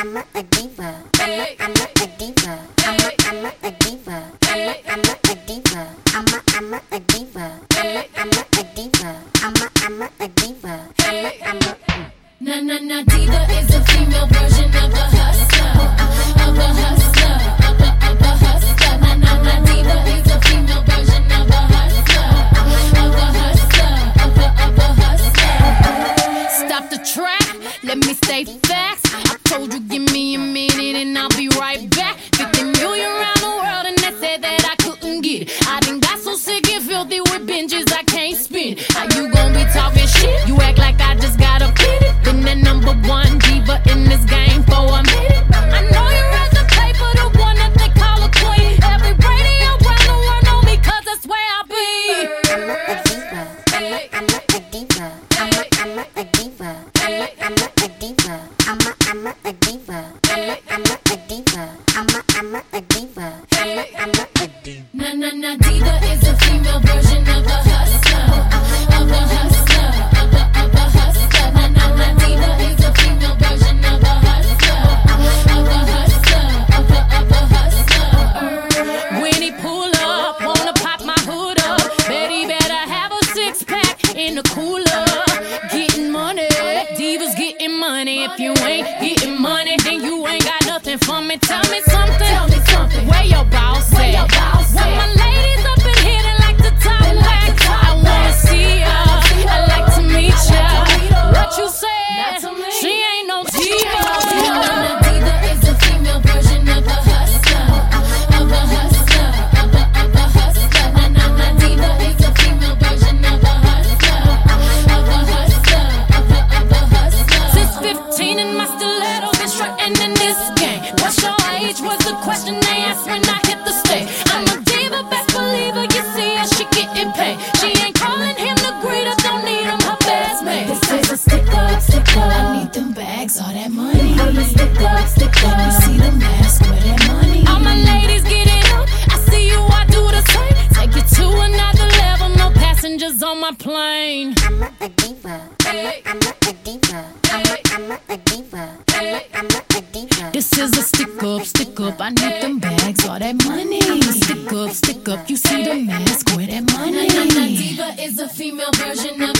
I'm a, diva. I'm a, I'm a, diva. I'm a, I'm a, diva. I'm a, I'm a, diva. I'm a, I'm a, diva. I'm a, I'm a, diva. I'm a, I'm a, diva. I'm a, I'm. Na na na diva is a female version and binges I can't spin. How you gon' be talking shit? You act like I just got a pity. Been the number one diva in this game for a minute. I know you're at the pay for the one that they call a queen. Every radio around the world know me cause that's where I be. I'm a, a diva. I'm a, I'm a, a diva. I'm a, I'm a, a diva. I'm a, I'm a, a diva. I'm a, I'm a, a diva. I'm a, I'm a, a diva. I'm a, I'm a, a diva. I'm a, I'm a, a diva. Na na na diva If you ain't getting money, then you ain't got nothing for me. Tell me something. Tell me something. Strutting in this game. What's your age? Was the question they asked when I hit the stage. I'm a diva, best believer. You see how she getting paid. She ain't calling him the greeter, don't need him, her best man. This is a stick up, stick up. I need them bags, all that money. Passengers on my plane. I'm a, a diva. I'm a, I'm a, a diva. I'm a, I'm a, a diva. I'm a, I'm a, a diva. This is a stick up, stick up. I need them bags, all that money. Stick up, stick up. You see the mask, where that money? Na, na, na, diva is a female version of